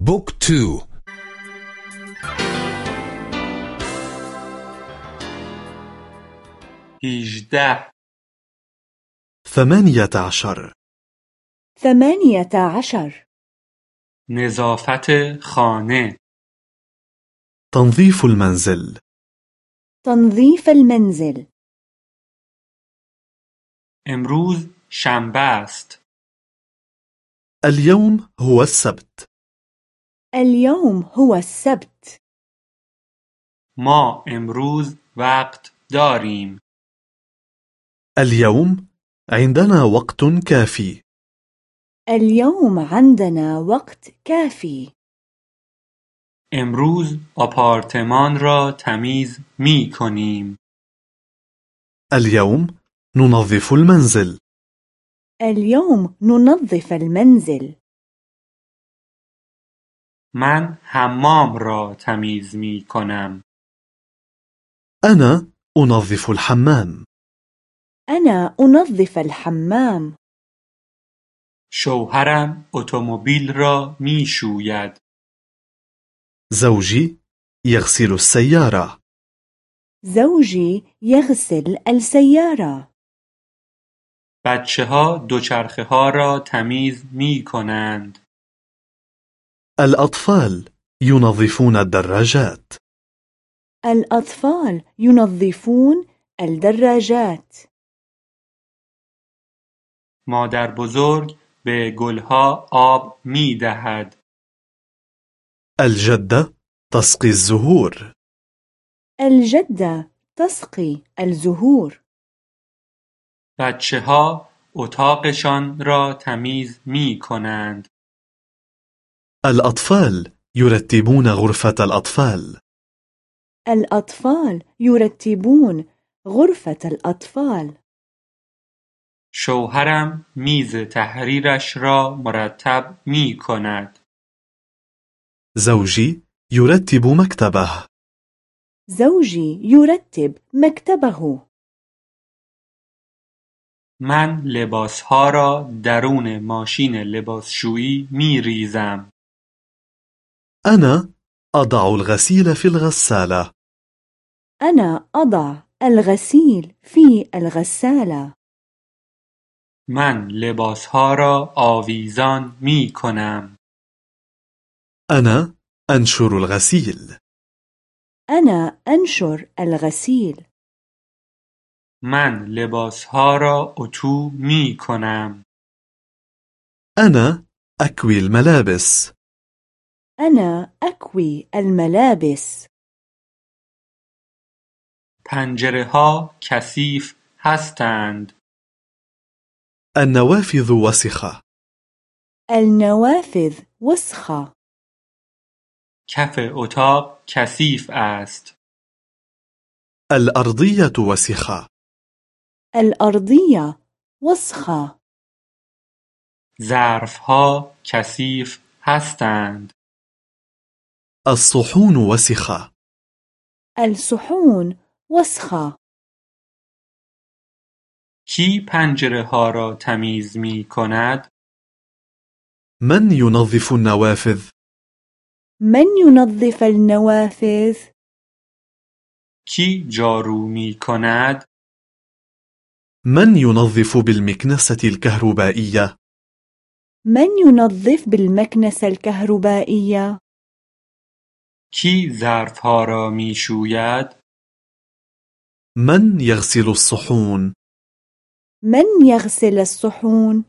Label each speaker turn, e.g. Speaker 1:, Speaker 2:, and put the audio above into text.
Speaker 1: book two.
Speaker 2: هجده
Speaker 3: ثمانية عشر.
Speaker 4: ثمانية عشر.
Speaker 2: نظافت خانه.
Speaker 3: تنظيف المنزل.
Speaker 4: تنظيف المنزل.
Speaker 2: امروز شنبه است.
Speaker 3: اليوم هو السبت.
Speaker 4: اليوم هو السبت.
Speaker 2: ما امروز وقت داریم.
Speaker 3: اليوم عندنا وقت كافي.
Speaker 4: اليوم عندنا وقت كافي.
Speaker 2: امروز آپارتمان را تمیز می کنیم.
Speaker 3: اليوم ننظف المنزل.
Speaker 4: اليوم ننظف المنزل.
Speaker 2: من حمام را تمیز می کنم.
Speaker 3: أنا أنظف الحمام.
Speaker 4: أنا أنظف الحمام.
Speaker 2: شوهرم اتومبیل را می شوید.
Speaker 3: زوجي يغسل السيارة.
Speaker 4: زوجي يغسل السيارة.
Speaker 2: بچه ها دوچرخه ها را تمیز می کنند.
Speaker 3: الأطفال ينظفون الدراجات.
Speaker 4: الأطفال ينظفون الدراجات.
Speaker 2: مادر بزرگ به گلها آب می دهد
Speaker 3: الجدة تسقي الزهور.
Speaker 4: الجدة تسقي الزهور.
Speaker 2: بچه ها اتاقشان را تمیز می کنند
Speaker 3: الأطفال يرتبون غرفة الأطفال.
Speaker 4: الأطفال يرتبون غرفة الأطفال.
Speaker 2: شوهرم میز تحریرش را مرتب می کند
Speaker 3: زوجي يرتب مكتبه
Speaker 4: زوجي يرتب مكتبه
Speaker 2: من لباسها را درون ماشین لباسشویی می ریزم
Speaker 3: أنا أضع الغسيل في الغسالة.
Speaker 4: أنا أضع الغسيل في الغسالة.
Speaker 2: من لباسها را آویزان می کنم.
Speaker 3: أنا أنشر الغسيل.
Speaker 4: أنا أنشر الغسيل.
Speaker 2: من لباسها را اتو می کنم.
Speaker 3: أنا أكوي الملابس.
Speaker 4: أنا أكوي الملابس.
Speaker 2: پنجره ها کثیف هستند.
Speaker 3: النوافذ وسخة.
Speaker 4: النوافذ وسخة.
Speaker 2: کف اتاق کثیف است.
Speaker 3: الأرضية وسخة.
Speaker 4: الأرضية وسخة.
Speaker 2: ظرف ها کثیف هستند.
Speaker 3: الصحون وسخة
Speaker 4: الصحون وسخة
Speaker 2: کی پنجره ها را تمیز می کند؟
Speaker 3: من ينظف النوافذ.
Speaker 4: من ينظف النوافذ؟
Speaker 2: کی جارو می کند؟
Speaker 3: من ينظف بالمكنسة الكهربائية.
Speaker 4: من ينظف بالمكنسة الكهربائية؟
Speaker 2: کی ظرف ها را می شوید
Speaker 3: من يغسل الصحون.
Speaker 4: من يغسل الصحون.